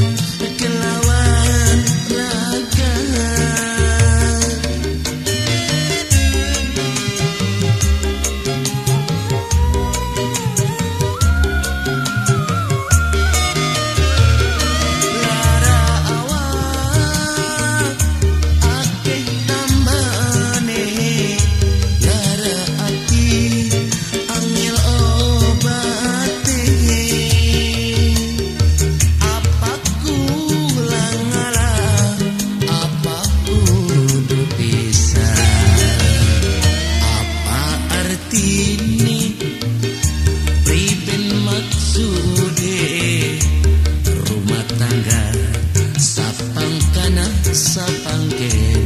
you ini Priben maksude Rumah tangga Sapang kanan sapang kiri